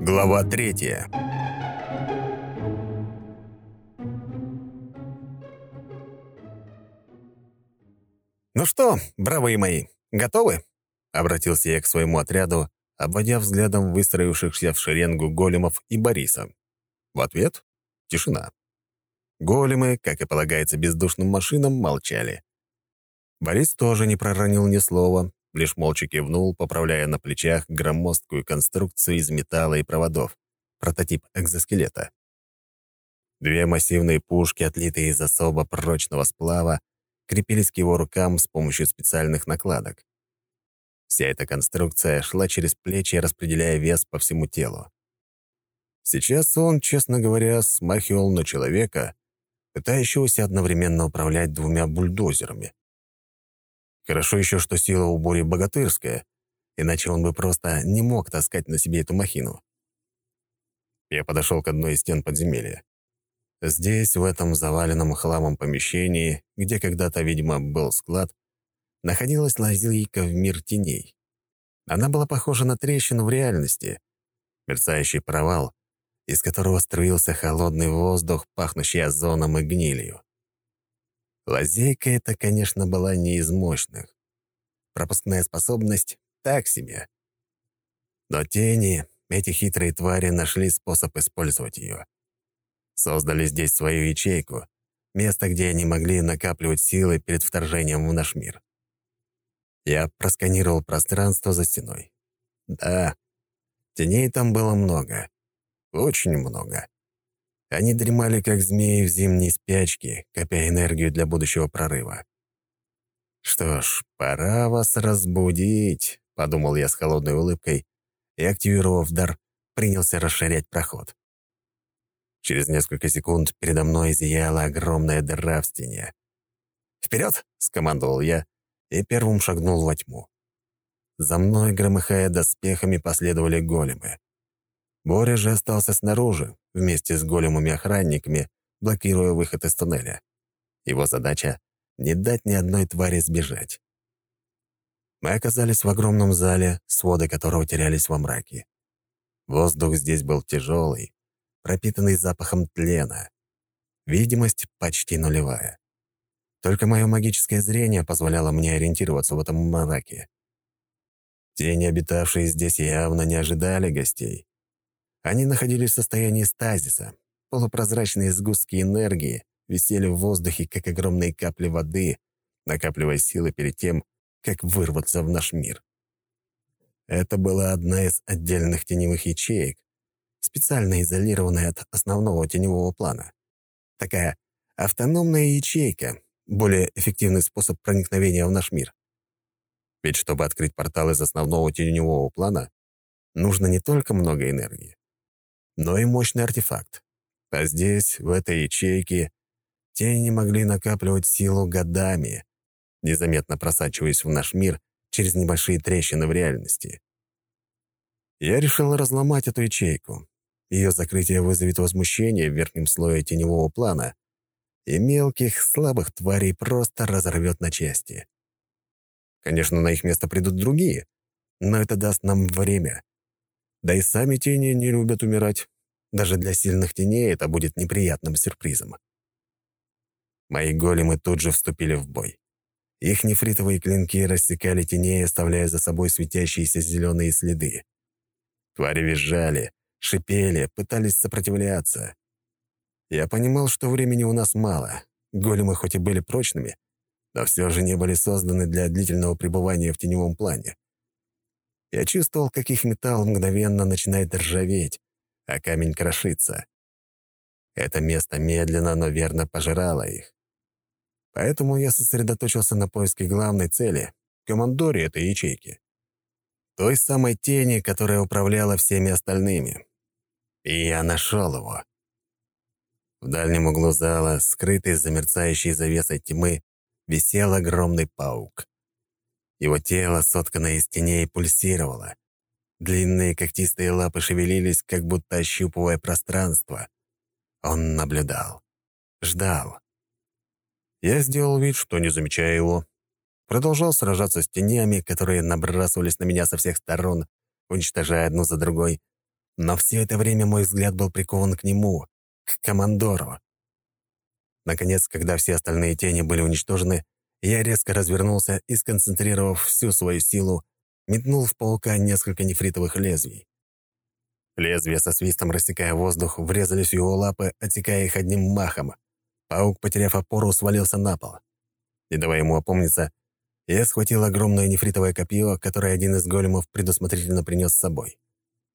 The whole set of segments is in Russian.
Глава третья. «Ну что, бравые мои, готовы?» — обратился я к своему отряду, обводя взглядом выстроившихся в шеренгу големов и Бориса. В ответ — тишина. Големы, как и полагается бездушным машинам, молчали. Борис тоже не проронил ни слова, лишь молча кивнул, поправляя на плечах громоздкую конструкцию из металла и проводов, прототип экзоскелета. Две массивные пушки, отлитые из особо прочного сплава, крепились к его рукам с помощью специальных накладок. Вся эта конструкция шла через плечи, распределяя вес по всему телу. Сейчас он, честно говоря, смахивал на человека, пытающегося одновременно управлять двумя бульдозерами. Хорошо еще, что сила у Бори богатырская, иначе он бы просто не мог таскать на себе эту махину. Я подошел к одной из стен подземелья. Здесь, в этом заваленном хламом помещении, где когда-то, видимо, был склад, находилась лазейка в мир теней. Она была похожа на трещину в реальности, мерцающий провал, из которого струился холодный воздух, пахнущий озоном и гнилью. Лазейка эта, конечно, была не из мощных. Пропускная способность — так себе. Но тени, эти хитрые твари, нашли способ использовать ее. Создали здесь свою ячейку, место, где они могли накапливать силы перед вторжением в наш мир. Я просканировал пространство за стеной. Да, теней там было много. Очень много. Они дремали, как змеи в зимней спячке, копя энергию для будущего прорыва. «Что ж, пора вас разбудить», — подумал я с холодной улыбкой и, активировав дар, принялся расширять проход. Через несколько секунд передо мной зияла огромная дыра в стене. «Вперед!» — скомандовал я и первым шагнул во тьму. За мной, громыхая доспехами, последовали големы. Боря же остался снаружи, вместе с големами-охранниками, блокируя выход из туннеля. Его задача — не дать ни одной твари сбежать. Мы оказались в огромном зале, своды которого терялись во мраке. Воздух здесь был тяжелый, пропитанный запахом тлена. Видимость почти нулевая. Только мое магическое зрение позволяло мне ориентироваться в этом мраке. Тени, обитавшие здесь, явно не ожидали гостей. Они находились в состоянии стазиса. Полупрозрачные сгустки энергии висели в воздухе, как огромные капли воды, накапливая силы перед тем, как вырваться в наш мир. Это была одна из отдельных теневых ячеек, специально изолированная от основного теневого плана. Такая автономная ячейка, более эффективный способ проникновения в наш мир. Ведь чтобы открыть портал из основного теневого плана, нужно не только много энергии, но и мощный артефакт. А здесь, в этой ячейке, тени могли накапливать силу годами, незаметно просачиваясь в наш мир через небольшие трещины в реальности. Я решил разломать эту ячейку. Ее закрытие вызовет возмущение в верхнем слое теневого плана, и мелких, слабых тварей просто разорвет на части. Конечно, на их место придут другие, но это даст нам время. Да и сами тени не любят умирать. Даже для сильных теней это будет неприятным сюрпризом. Мои големы тут же вступили в бой. Их нефритовые клинки рассекали теней, оставляя за собой светящиеся зеленые следы. Твари визжали, шипели, пытались сопротивляться. Я понимал, что времени у нас мало. Големы хоть и были прочными, но все же не были созданы для длительного пребывания в теневом плане. Я чувствовал, как их металл мгновенно начинает ржаветь, а камень крошится. Это место медленно, но верно пожирало их. Поэтому я сосредоточился на поиске главной цели — командоре этой ячейки. Той самой тени, которая управляла всеми остальными. И я нашел его. В дальнем углу зала, скрытый за мерцающей завесой тьмы, висел огромный паук. Его тело, сотканное из теней, пульсировало. Длинные когтистые лапы шевелились, как будто ощупывая пространство. Он наблюдал. Ждал. Я сделал вид, что не замечаю его. продолжал сражаться с тенями, которые набрасывались на меня со всех сторон, уничтожая одну за другой. Но все это время мой взгляд был прикован к нему, к командору. Наконец, когда все остальные тени были уничтожены, я резко развернулся и, сконцентрировав всю свою силу, метнул в паука несколько нефритовых лезвий. Лезвия со свистом, рассекая воздух, врезались в его лапы, отсекая их одним махом. Паук, потеряв опору, свалился на пол. Не давая ему опомниться, я схватил огромное нефритовое копье, которое один из големов предусмотрительно принес с собой.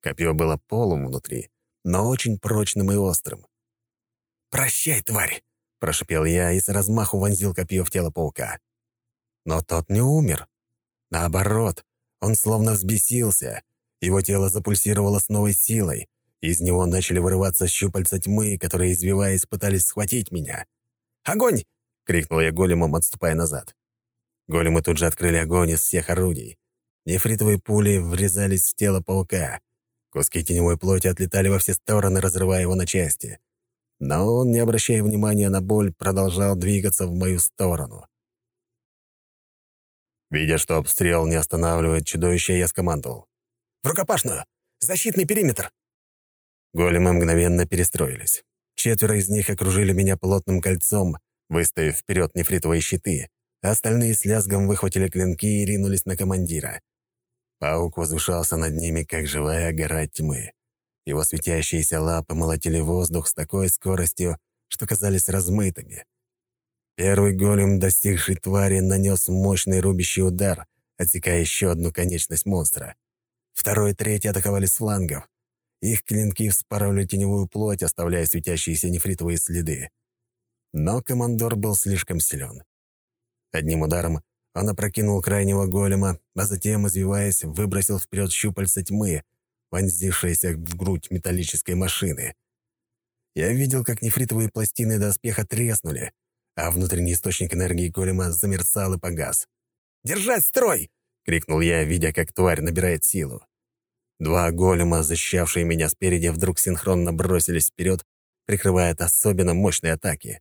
Копье было полым внутри, но очень прочным и острым. «Прощай, тварь!» — прошипел я и с размаху вонзил копье в тело паука. Но тот не умер. Наоборот, он словно взбесился. Его тело запульсировало с новой силой. Из него начали вырываться щупальца тьмы, которые, извиваясь, пытались схватить меня. «Огонь!» — крикнул я големом, отступая назад. Големы тут же открыли огонь из всех орудий. Нефритовые пули врезались в тело паука. Куски теневой плоти отлетали во все стороны, разрывая его на части. Но он, не обращая внимания на боль, продолжал двигаться в мою сторону. Видя, что обстрел не останавливает чудовище, я скомандовал. «В рукопашную! Защитный периметр!» Големы мгновенно перестроились. Четверо из них окружили меня плотным кольцом, выставив вперед нефритовые щиты, а остальные с лязгом выхватили клинки и ринулись на командира. Паук возвышался над ними, как живая гора тьмы. Его светящиеся лапы молотили воздух с такой скоростью, что казались размытыми. Первый голем, достигший твари, нанес мощный рубящий удар, отсекая еще одну конечность монстра. Второй и третий атаковали с флангов. Их клинки вспарывали теневую плоть, оставляя светящиеся нефритовые следы. Но командор был слишком силен. Одним ударом он опрокинул крайнего голема, а затем, извиваясь, выбросил вперед щупальца тьмы, вонзившиеся в грудь металлической машины. Я видел, как нефритовые пластины доспеха треснули, а внутренний источник энергии голема замерцал и погас. «Держать строй!» — крикнул я, видя, как тварь набирает силу. Два голема, защищавшие меня спереди, вдруг синхронно бросились вперед, прикрывая от особенно мощной атаки.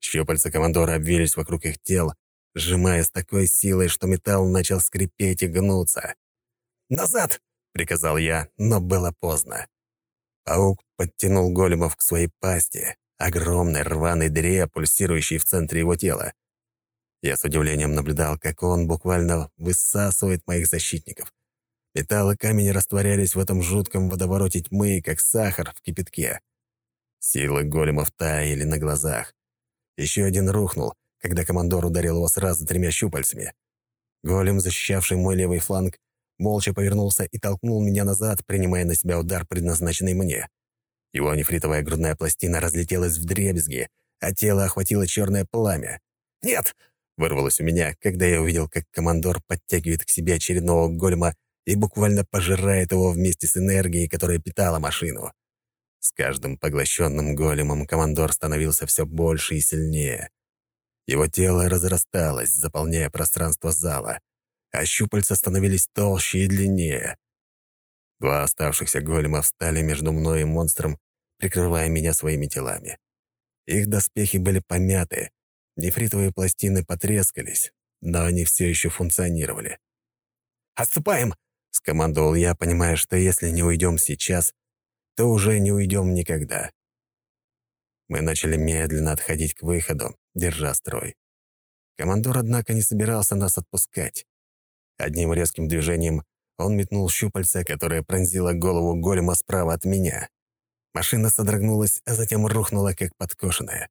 Щупальца командора обвились вокруг их тел, сжимая с такой силой, что металл начал скрипеть и гнуться. «Назад!» — приказал я, но было поздно. Паук подтянул големов к своей пасти, огромной рваной дыре, пульсирующей в центре его тела. Я с удивлением наблюдал, как он буквально высасывает моих защитников. Металл и камень растворялись в этом жутком водовороте тьмы, как сахар в кипятке. Силы големов таяли на глазах. Еще один рухнул, когда командор ударил его сразу тремя щупальцами. Голем, защищавший мой левый фланг, молча повернулся и толкнул меня назад, принимая на себя удар, предназначенный мне. Его нефритовая грудная пластина разлетелась в дребезги, а тело охватило черное пламя. «Нет!» — вырвалось у меня, когда я увидел, как командор подтягивает к себе очередного голема и буквально пожирает его вместе с энергией, которая питала машину. С каждым поглощенным големом командор становился все больше и сильнее. Его тело разрасталось, заполняя пространство зала, а щупальца становились толще и длиннее. Два оставшихся голема встали между мной и монстром, прикрывая меня своими телами. Их доспехи были помяты, нефритовые пластины потрескались, но они все еще функционировали. «Отступаем!» — скомандовал я, понимая, что если не уйдем сейчас, то уже не уйдем никогда. Мы начали медленно отходить к выходу, держа строй. Командор, однако, не собирался нас отпускать. Одним резким движением он метнул щупальца, которое пронзило голову голема справа от меня. Машина содрогнулась, а затем рухнула, как подкошенная.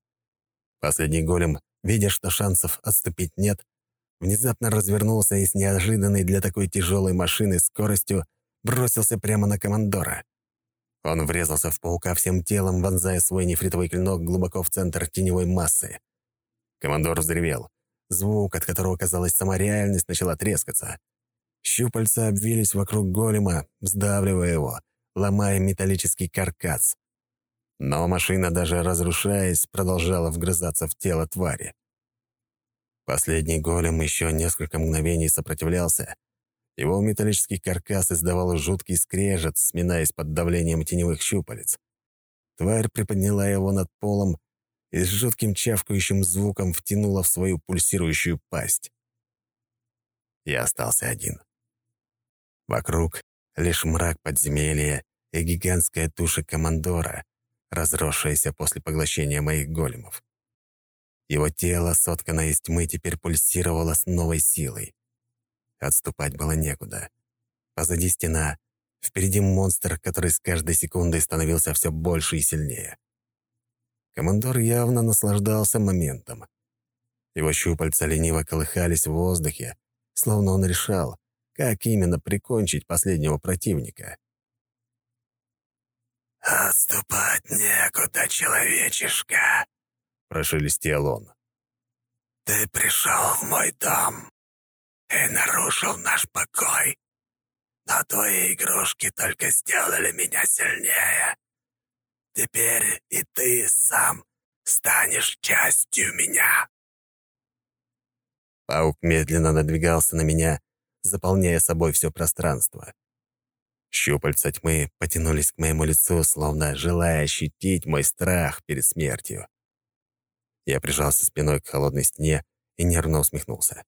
Последний голем, видя, что шансов отступить нет, внезапно развернулся и с неожиданной для такой тяжелой машины скоростью бросился прямо на командора. Он врезался в паука всем телом, вонзая свой нефритовый клинок глубоко в центр теневой массы. Командор взревел. Звук, от которого, казалось, сама реальность начала трескаться. Щупальца обвились вокруг голема, сдавливая его, ломая металлический каркас. Но машина, даже разрушаясь, продолжала вгрызаться в тело твари. Последний голем еще несколько мгновений сопротивлялся. Его металлический каркас издавал жуткий скрежет, сминаясь под давлением теневых щупалец. Тварь приподняла его над полом и с жутким чавкающим звуком втянула в свою пульсирующую пасть. я остался один. Вокруг лишь мрак подземелья и гигантская туша командора, разросшаяся после поглощения моих големов. Его тело, сотканное из тьмы, теперь пульсировало с новой силой. Отступать было некуда. Позади стена, впереди монстр, который с каждой секундой становился все больше и сильнее. Командор явно наслаждался моментом. Его щупальца лениво колыхались в воздухе, словно он решал, как именно прикончить последнего противника. «Отступать некуда, человечишка!» — прошелестел он. «Ты пришел в мой дом и нарушил наш покой, но твои игрушки только сделали меня сильнее. Теперь и ты сам станешь частью меня». Паук медленно надвигался на меня, заполняя собой все пространство. Щупальца тьмы потянулись к моему лицу, словно желая ощутить мой страх перед смертью. Я прижался спиной к холодной стене и нервно усмехнулся.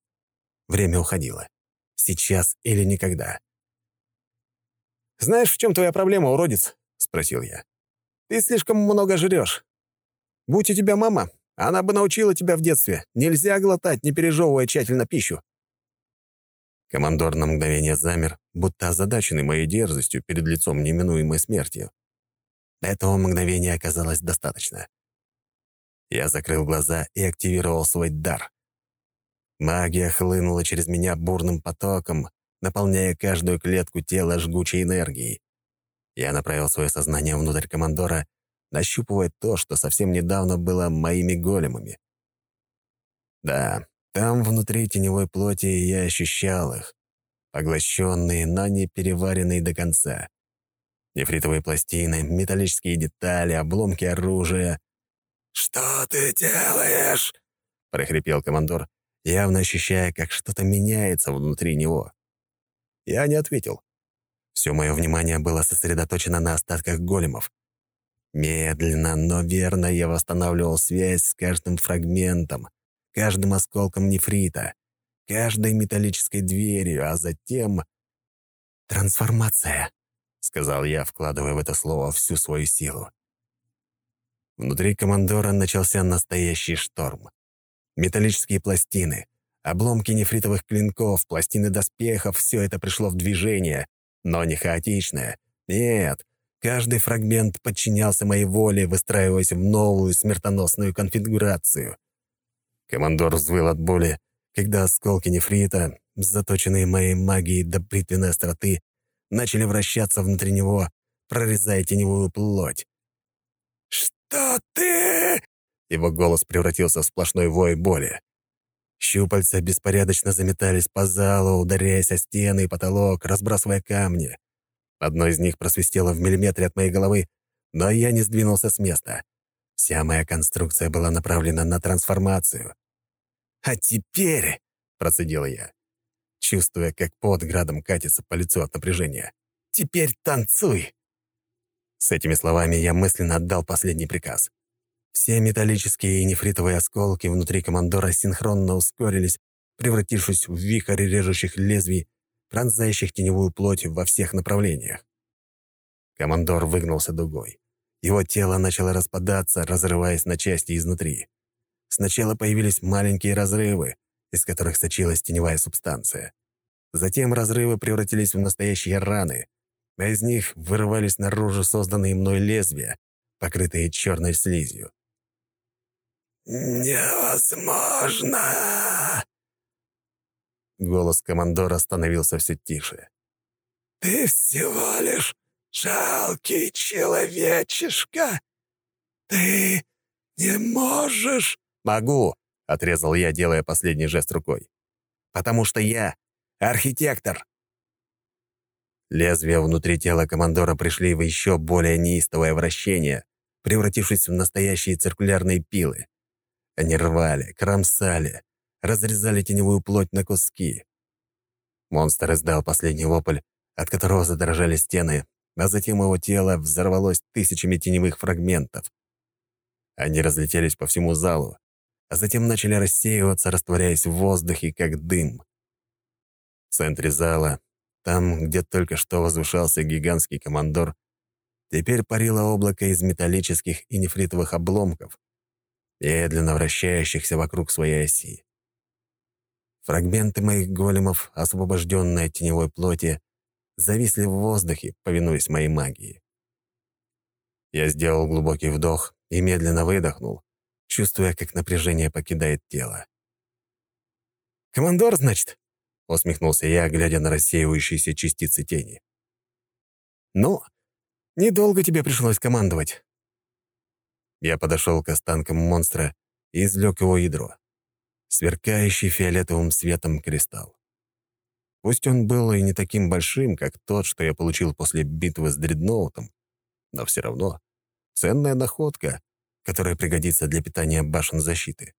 Время уходило. Сейчас или никогда. «Знаешь, в чем твоя проблема, уродец?» — спросил я. «Ты слишком много жрешь. Будь у тебя мама, она бы научила тебя в детстве. Нельзя глотать, не пережевывая тщательно пищу. Командор на мгновение замер, будто озадаченный моей дерзостью перед лицом неминуемой смерти. Этого мгновения оказалось достаточно. Я закрыл глаза и активировал свой дар. Магия хлынула через меня бурным потоком, наполняя каждую клетку тела жгучей энергией. Я направил свое сознание внутрь командора, нащупывая то, что совсем недавно было моими големами. Да, там, внутри теневой плоти, я ощущал их, поглощенные, но не переваренные до конца. Нефритовые пластины, металлические детали, обломки оружия. «Что ты делаешь?» — прохрипел командор, явно ощущая, как что-то меняется внутри него. Я не ответил. Все мое внимание было сосредоточено на остатках големов. Медленно, но верно я восстанавливал связь с каждым фрагментом, каждым осколком нефрита, каждой металлической дверью, а затем... «Трансформация», — сказал я, вкладывая в это слово всю свою силу. Внутри командора начался настоящий шторм. Металлические пластины, обломки нефритовых клинков, пластины доспехов — все это пришло в движение, но не хаотичное. Нет, каждый фрагмент подчинялся моей воле, выстраиваясь в новую смертоносную конфигурацию. Командор взвыл от боли, когда осколки нефрита, заточенные моей магией до бритвенной остроты, начали вращаться внутри него, прорезая теневую плоть. «Что ты?» Его голос превратился в сплошной вой боли. Щупальца беспорядочно заметались по залу, ударяясь о стены и потолок, разбрасывая камни. Одно из них просвистело в миллиметре от моей головы, но я не сдвинулся с места. Вся моя конструкция была направлена на трансформацию. «А теперь...» — процедил я, чувствуя, как под градом катится по лицу от напряжения. «Теперь танцуй!» С этими словами я мысленно отдал последний приказ. Все металлические и нефритовые осколки внутри командора синхронно ускорились, превратившись в вихрь режущих лезвий, пронзающих теневую плоть во всех направлениях. Командор выгнулся дугой. Его тело начало распадаться, разрываясь на части изнутри. Сначала появились маленькие разрывы, из которых сочилась теневая субстанция. Затем разрывы превратились в настоящие раны, а из них вырывались наружу созданные мной лезвия, покрытые черной слизью. «Невозможно!» Голос командора становился все тише. «Ты всего лишь жалкий человечишка! Ты не можешь «Могу», — отрезал я, делая последний жест рукой. «Потому что я архитектор». Лезвия внутри тела командора пришли в еще более неистовое вращение, превратившись в настоящие циркулярные пилы. Они рвали, кромсали, разрезали теневую плоть на куски. Монстр издал последний вопль, от которого задрожали стены, а затем его тело взорвалось тысячами теневых фрагментов. Они разлетелись по всему залу, а затем начали рассеиваться, растворяясь в воздухе, как дым. В центре зала, там, где только что возвышался гигантский командор, теперь парило облако из металлических и нефритовых обломков, медленно вращающихся вокруг своей оси. Фрагменты моих големов, освобожденные от теневой плоти, зависли в воздухе, повинуясь моей магии. Я сделал глубокий вдох и медленно выдохнул, чувствуя, как напряжение покидает тело. «Командор, значит?» — усмехнулся я, глядя на рассеивающиеся частицы тени. «Ну, недолго тебе пришлось командовать». Я подошел к останкам монстра и извлек его ядро. Сверкающий фиолетовым светом кристалл. Пусть он был и не таким большим, как тот, что я получил после битвы с дредноутом, но все равно ценная находка, которая пригодится для питания башен защиты.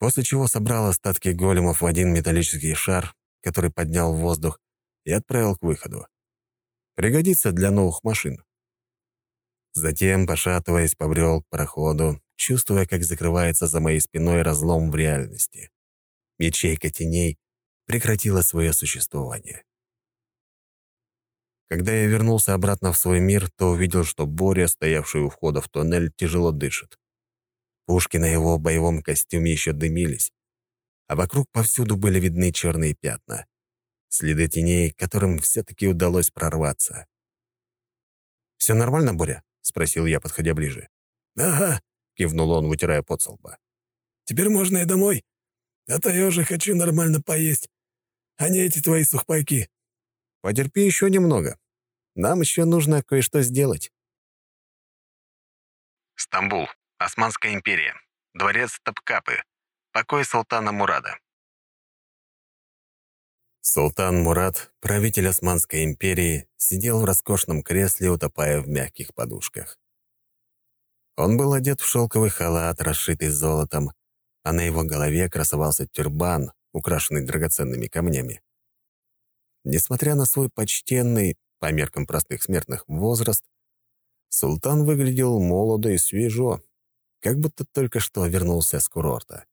После чего собрал остатки големов в один металлический шар, который поднял в воздух и отправил к выходу. Пригодится для новых машин. Затем, пошатываясь, побрел к проходу, чувствуя, как закрывается за моей спиной разлом в реальности. Ячейка теней прекратила свое существование. Когда я вернулся обратно в свой мир, то увидел, что Боря, стоявший у входа в туннель, тяжело дышит. Пушки на его боевом костюме еще дымились, а вокруг повсюду были видны черные пятна. Следы теней, которым все-таки удалось прорваться. «Все нормально, Боря?» — спросил я, подходя ближе. «Ага», — кивнул он, вытирая пот со лба. «Теперь можно и домой. А то я уже хочу нормально поесть, а не эти твои сухпайки». Потерпи еще немного. Нам еще нужно кое-что сделать. Стамбул. Османская империя. Дворец Топкапы. Покой султана Мурада. Султан Мурад, правитель Османской империи, сидел в роскошном кресле, утопая в мягких подушках. Он был одет в шелковый халат, расшитый золотом, а на его голове красовался тюрбан, украшенный драгоценными камнями. Несмотря на свой почтенный, по меркам простых смертных, возраст, султан выглядел молодо и свежо, как будто только что вернулся с курорта.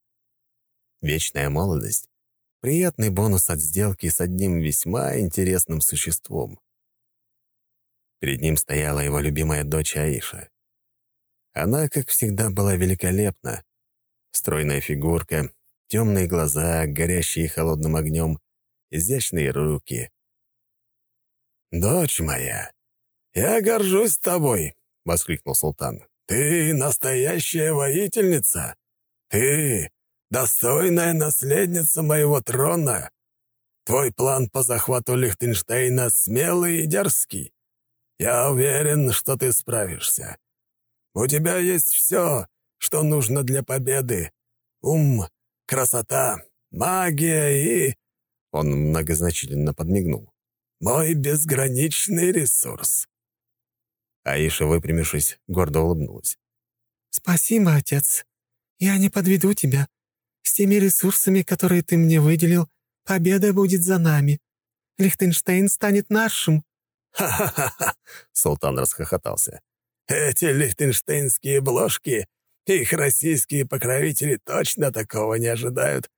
Вечная молодость — приятный бонус от сделки с одним весьма интересным существом. Перед ним стояла его любимая дочь Аиша. Она, как всегда, была великолепна. Стройная фигурка, темные глаза, горящие холодным огнем, изящные руки. «Дочь моя, я горжусь тобой!» — воскликнул султан. «Ты настоящая воительница! Ты достойная наследница моего трона! Твой план по захвату Лихтенштейна смелый и дерзкий. Я уверен, что ты справишься. У тебя есть все, что нужно для победы. Ум, красота, магия и он многозначительно подмигнул. «Мой безграничный ресурс». Аиша, выпрямившись, гордо улыбнулась. «Спасибо, отец. Я не подведу тебя. С теми ресурсами, которые ты мне выделил, победа будет за нами. Лихтенштейн станет нашим». «Ха-ха-ха!» — Султан расхохотался. «Эти лихтенштейнские бложки, их российские покровители точно такого не ожидают.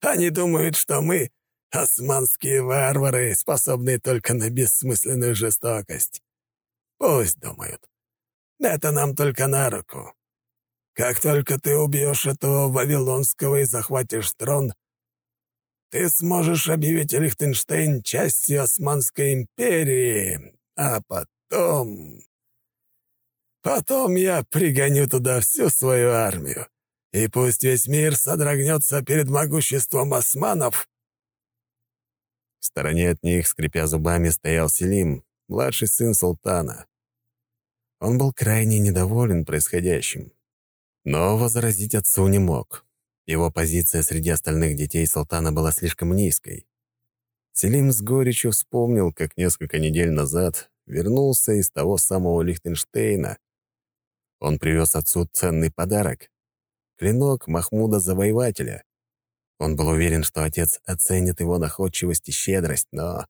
Они думают, что мы Османские варвары, способные только на бессмысленную жестокость. Пусть думают. Это нам только на руку. Как только ты убьешь этого Вавилонского и захватишь трон, ты сможешь объявить Лихтенштейн частью Османской империи, а потом... Потом я пригоню туда всю свою армию, и пусть весь мир содрогнется перед могуществом османов, в стороне от них, скрипя зубами, стоял Селим, младший сын султана. Он был крайне недоволен происходящим, но возразить отцу не мог. Его позиция среди остальных детей султана была слишком низкой. Селим с горечью вспомнил, как несколько недель назад вернулся из того самого Лихтенштейна. Он привез отцу ценный подарок — клинок Махмуда Завоевателя. Он был уверен, что отец оценит его находчивость и щедрость, но...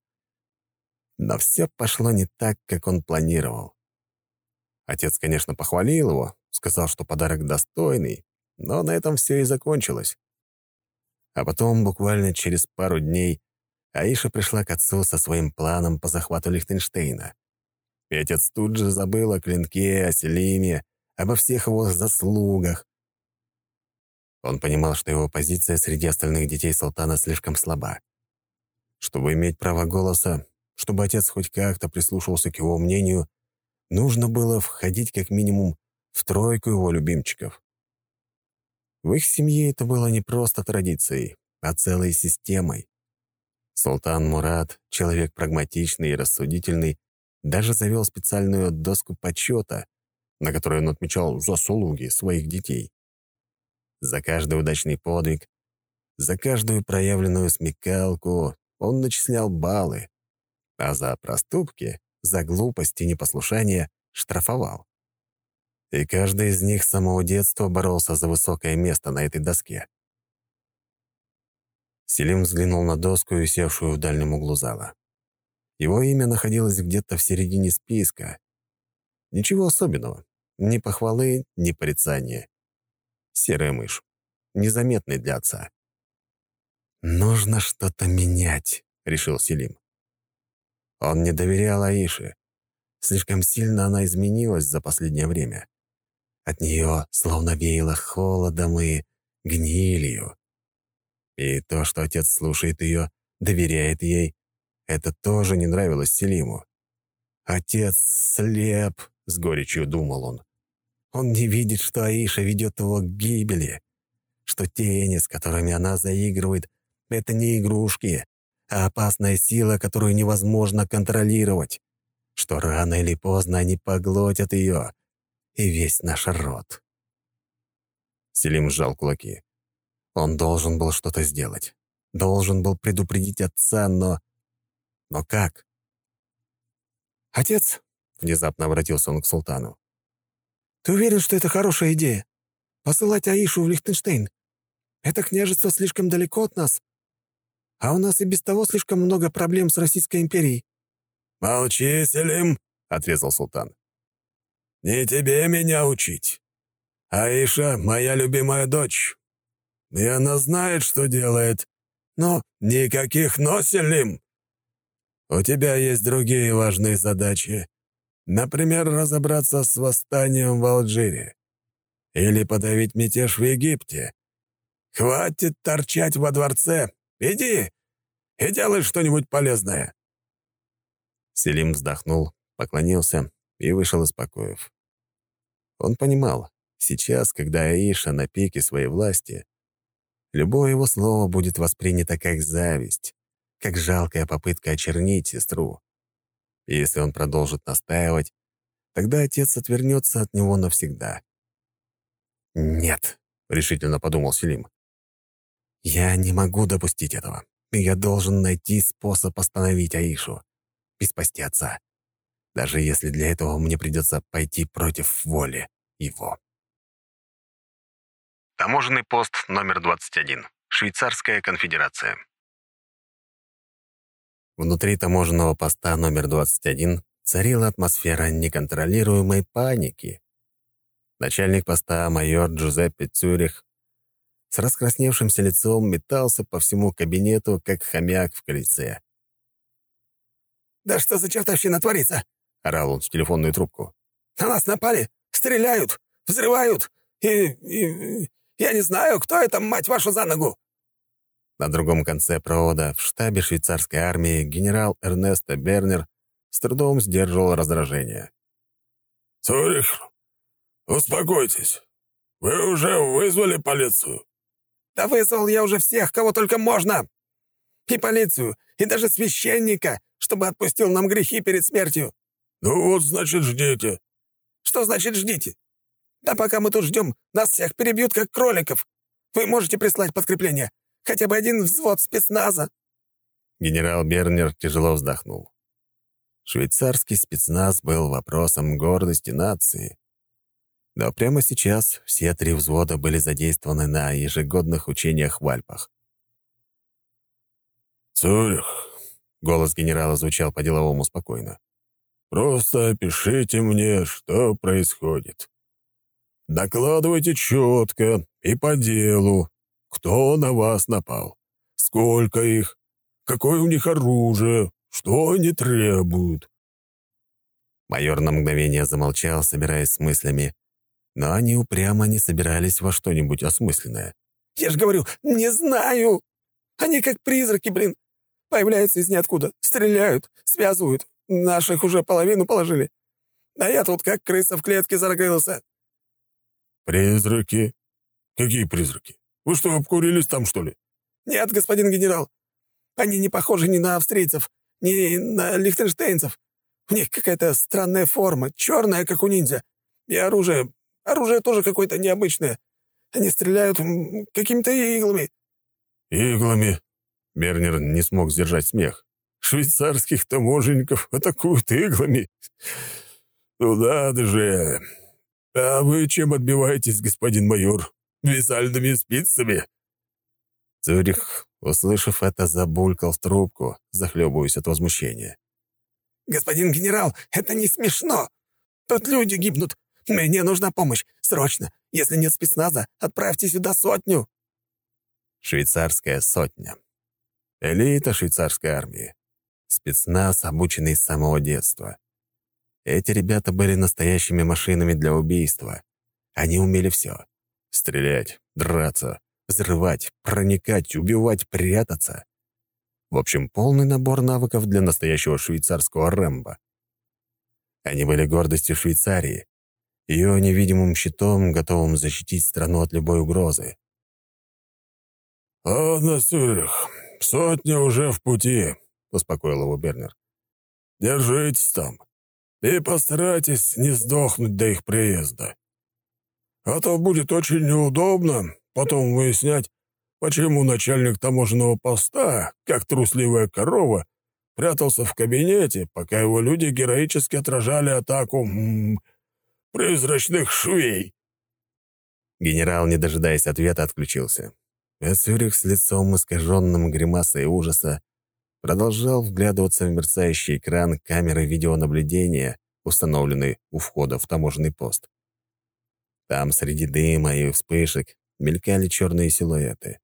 Но все пошло не так, как он планировал. Отец, конечно, похвалил его, сказал, что подарок достойный, но на этом все и закончилось. А потом, буквально через пару дней, Аиша пришла к отцу со своим планом по захвату Лихтенштейна. И отец тут же забыл о клинке, о Селиме, обо всех его заслугах. Он понимал, что его позиция среди остальных детей султана слишком слаба. Чтобы иметь право голоса, чтобы отец хоть как-то прислушивался к его мнению, нужно было входить как минимум в тройку его любимчиков. В их семье это было не просто традицией, а целой системой. Султан Мурат, человек прагматичный и рассудительный, даже завел специальную доску почета, на которой он отмечал заслуги своих детей. За каждый удачный подвиг, за каждую проявленную смекалку он начислял баллы, а за проступки, за глупость и непослушание штрафовал. И каждый из них с самого детства боролся за высокое место на этой доске. Селим взглянул на доску, висевшую в дальнем углу зала. Его имя находилось где-то в середине списка. Ничего особенного. Ни похвалы, ни порицания. Серая мышь. Незаметный для отца. «Нужно что-то менять», — решил Селим. Он не доверял Аише. Слишком сильно она изменилась за последнее время. От нее словно веяло холодом и гнилью. И то, что отец слушает ее, доверяет ей, это тоже не нравилось Селиму. «Отец слеп», — с горечью думал он. «Он не видит, что Аиша ведет его к гибели, что тени, с которыми она заигрывает, — это не игрушки, а опасная сила, которую невозможно контролировать, что рано или поздно они поглотят ее и весь наш род». Селим сжал кулаки. Он должен был что-то сделать. Должен был предупредить отца, но но как? «Отец», — внезапно обратился он к султану, «ты уверен, что это хорошая идея? Посылать Аишу в Лихтенштейн? Это княжество слишком далеко от нас, а у нас и без того слишком много проблем с Российской империей». «Молчи, Селим», — отрезал султан. «Не тебе меня учить. Аиша — моя любимая дочь, и она знает, что делает. Но никаких «но», Селим. У тебя есть другие важные задачи. Например, разобраться с восстанием в Алжире. Или подавить мятеж в Египте. Хватит торчать во дворце. Иди и делай что-нибудь полезное». Селим вздохнул, поклонился и вышел из покоев. Он понимал, сейчас, когда Аиша на пике своей власти, любое его слово будет воспринято как зависть, как жалкая попытка очернить сестру. И если он продолжит настаивать, тогда отец отвернется от него навсегда. «Нет», — решительно подумал Селим. «Я не могу допустить этого. Я должен найти способ остановить Аишу и спасти отца, даже если для этого мне придется пойти против воли его». Таможенный пост номер 21. Швейцарская конфедерация. Внутри таможенного поста номер 21 царила атмосфера неконтролируемой паники. Начальник поста майор Джузеппе Цюрих с раскрасневшимся лицом метался по всему кабинету, как хомяк в кольце. «Да что за чертовщина творится?» — орал он в телефонную трубку. «На нас напали! Стреляют! Взрывают! И, и... Я не знаю, кто это, мать вашу, за ногу!» На другом конце провода в штабе швейцарской армии генерал Эрнесто Бернер с трудом сдерживал раздражение. «Цурих, успокойтесь. Вы уже вызвали полицию?» «Да вызвал я уже всех, кого только можно. И полицию, и даже священника, чтобы отпустил нам грехи перед смертью». «Ну вот, значит, ждите». «Что значит ждите? Да пока мы тут ждем, нас всех перебьют, как кроликов. Вы можете прислать подкрепление. Хотя бы один взвод спецназа!» Генерал Бернер тяжело вздохнул. Швейцарский спецназ был вопросом гордости нации. Но прямо сейчас все три взвода были задействованы на ежегодных учениях в Альпах. «Цюрих», — голос генерала звучал по-деловому спокойно, «просто опишите мне, что происходит. Докладывайте четко и по делу, кто на вас напал, сколько их, какое у них оружие, что они требуют». Майор на мгновение замолчал, собираясь с мыслями, но они упрямо не собирались во что-нибудь осмысленное. «Я же говорю, не знаю! Они как призраки, блин. Появляются из ниоткуда, стреляют, связывают. Наших уже половину положили. А я тут как крыса в клетке зарыгался». «Призраки? Какие призраки? Вы что, обкурились там, что ли?» «Нет, господин генерал. Они не похожи ни на австрийцев, ни на лихтенштейнцев. У них какая-то странная форма, черная, как у ниндзя. И оружие... Оружие тоже какое-то необычное. Они стреляют какими-то иглами». «Иглами?» Бернер не смог сдержать смех. «Швейцарских таможенников атакуют иглами? Ну надо же! А вы чем отбиваетесь, господин майор? Вязальными спицами?» Цюрих, услышав это, забулькал в трубку, захлебываясь от возмущения. «Господин генерал, это не смешно! Тут люди гибнут! Мне нужна помощь! Срочно! Если нет спецназа, отправьте сюда сотню!» Швейцарская сотня. Элита швейцарской армии. Спецназ, обученный с самого детства. Эти ребята были настоящими машинами для убийства. Они умели все. Стрелять, драться, взрывать, проникать, убивать, прятаться. В общем, полный набор навыков для настоящего швейцарского Рэмбо. Они были гордостью Швейцарии, ее невидимым щитом, готовым защитить страну от любой угрозы. «Ладно, Сюрих, сотня уже в пути», — успокоил его Бернер. «Держитесь там и постарайтесь не сдохнуть до их приезда. А то будет очень неудобно потом выяснять, почему начальник таможенного поста, как трусливая корова, прятался в кабинете, пока его люди героически отражали атаку м -м, призрачных швей». Генерал, не дожидаясь ответа, отключился. А с лицом искаженным гримасой ужаса продолжал вглядываться в мерцающий экран камеры видеонаблюдения, установленной у входа в таможенный пост. Там среди дыма и вспышек мелькали черные силуэты.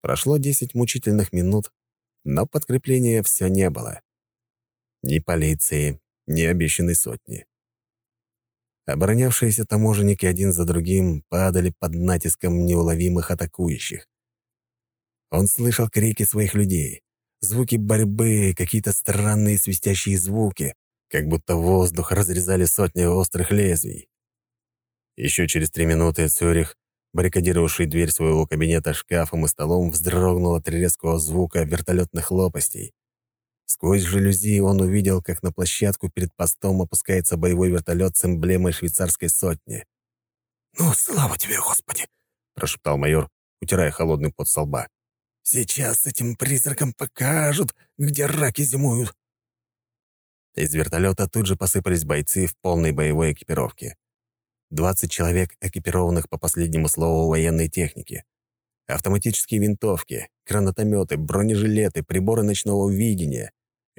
Прошло десять мучительных минут, но подкрепления все не было. Ни полиции, ни обещанной сотни. Оборонявшиеся таможенники один за другим падали под натиском неуловимых атакующих. Он слышал крики своих людей, звуки борьбы, какие-то странные свистящие звуки, как будто воздух разрезали сотни острых лезвий. Еще через три минуты Цюрих, баррикадировавший дверь своего кабинета шкафом и столом, вздрогнул от резкого звука вертолетных лопастей. Сквозь жалюзи он увидел, как на площадку перед постом опускается боевой вертолет с эмблемой швейцарской сотни. «Ну, слава тебе, Господи!» — прошептал майор, утирая холодный пот со лба. «Сейчас этим призракам покажут, где раки зимуют». Из вертолета тут же посыпались бойцы в полной боевой экипировке. 20 человек, экипированных по последнему слову военной техники. Автоматические винтовки, гранатометы, бронежилеты, приборы ночного видения.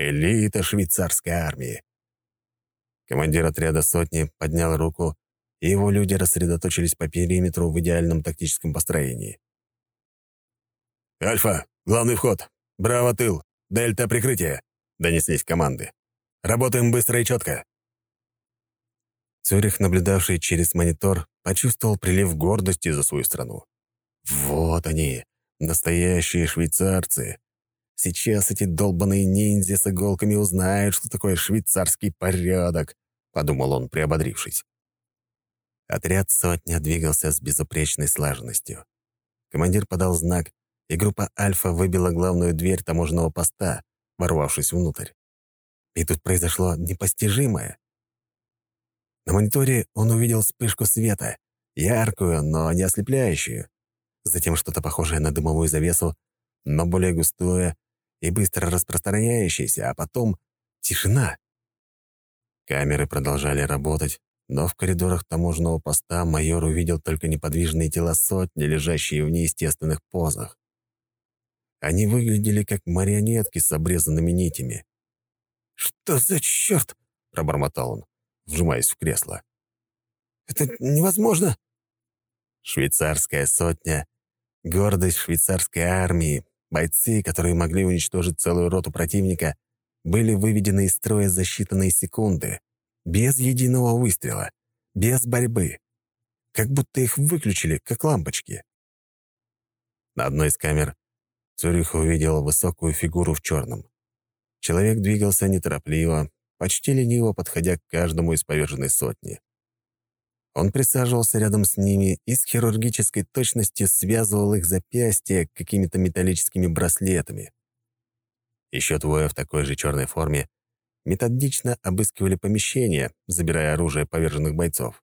Элита швейцарской армии. Командир отряда сотни поднял руку, и его люди рассредоточились по периметру в идеальном тактическом построении. «Альфа, главный вход. Браво, тыл. Дельта, прикрытие», — донеслись команды. «Работаем быстро и четко». Цюрих, наблюдавший через монитор, почувствовал прилив гордости за свою страну. Вот они, настоящие швейцарцы. Сейчас эти долбаные ниндзя с иголками узнают, что такое швейцарский порядок, подумал он, приободрившись. Отряд сотня двигался с безупречной слаженностью. Командир подал знак, и группа «Альфа» выбила главную дверь таможенного поста, ворвавшись внутрь. И тут произошло непостижимое. На мониторе он увидел вспышку света, яркую, но не ослепляющую. Затем что-то похожее на дымовую завесу, но более густое и быстро распространяющееся, а потом тишина. Камеры продолжали работать, но в коридорах таможенного поста майор увидел только неподвижные тела сотни, лежащие в неестественных позах. Они выглядели как марионетки с обрезанными нитями. «Что за черт?» — пробормотал он, вжимаясь в кресло. «Это невозможно!» Швейцарская сотня Гордость швейцарской армии, бойцы, которые могли уничтожить целую роту противника, были выведены из строя за считанные секунды, без единого выстрела, без борьбы. Как будто их выключили, как лампочки. На одной из камер Цюрих увидел высокую фигуру в черном. Человек двигался неторопливо, почти лениво подходя к каждому из поверженной сотни. Он присаживался рядом с ними и с хирургической точностью связывал их запястья какими-то металлическими браслетами. Еще двое в такой же черной форме методично обыскивали помещение, забирая оружие поверженных бойцов.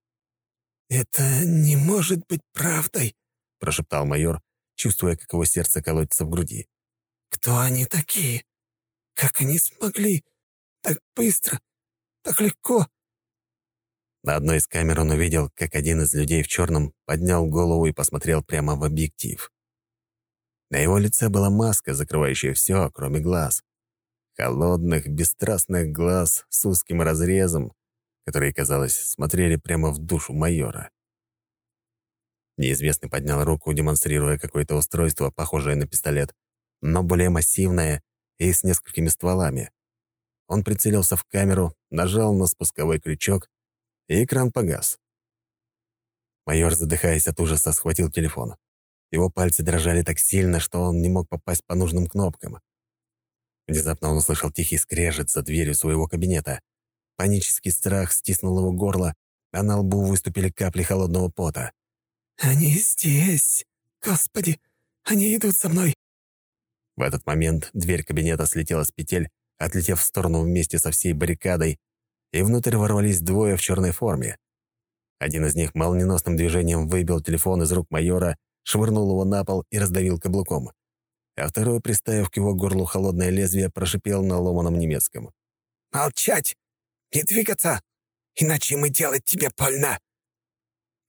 «Это не может быть правдой», — прошептал майор, чувствуя, как его сердце колотится в груди. «Кто они такие? Как они смогли? Так быстро, так легко?» На одной из камер он увидел, как один из людей в черном поднял голову и посмотрел прямо в объектив. На его лице была маска, закрывающая все, кроме глаз. Холодных, бесстрастных глаз с узким разрезом, которые, казалось, смотрели прямо в душу майора. Неизвестный поднял руку, демонстрируя какое-то устройство, похожее на пистолет, но более массивное и с несколькими стволами. Он прицелился в камеру, нажал на спусковой крючок, и экран погас. Майор, задыхаясь от ужаса, схватил телефон. Его пальцы дрожали так сильно, что он не мог попасть по нужным кнопкам. Внезапно он услышал тихий скрежет за дверью своего кабинета. Панический страх стиснул его горло, а на лбу выступили капли холодного пота. «Они здесь! Господи, они идут со мной!» В этот момент дверь кабинета слетела с петель, отлетев в сторону вместе со всей баррикадой, и внутрь ворвались двое в черной форме. Один из них молниеносным движением выбил телефон из рук майора, швырнул его на пол и раздавил каблуком. А второй, приставив к его горлу холодное лезвие, прошипел на ломаном немецком. «Молчать! Не двигаться! Иначе мы делать тебе больно!»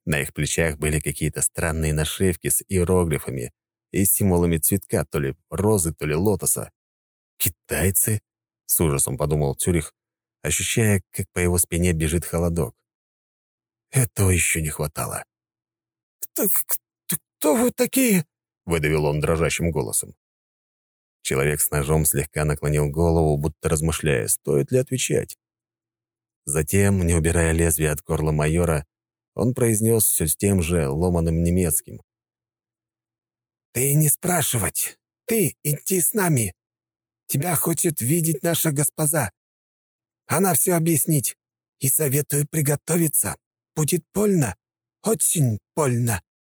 На их плечах были какие-то странные нашивки с иероглифами и символами цветка, то ли розы, то ли лотоса. «Китайцы?» — с ужасом подумал Цюрих, ощущая, как по его спине бежит холодок. Этого еще не хватало. «Кто, кто, кто вы такие?» — выдавил он дрожащим голосом. Человек с ножом слегка наклонил голову, будто размышляя, стоит ли отвечать. Затем, не убирая лезвие от горла майора, он произнес все с тем же ломаным немецким. «Ты не спрашивать. Ты идти с нами. Тебя хочет видеть наша госпоза. Она все объяснить. И советую приготовиться. Будет больно. Очень больно».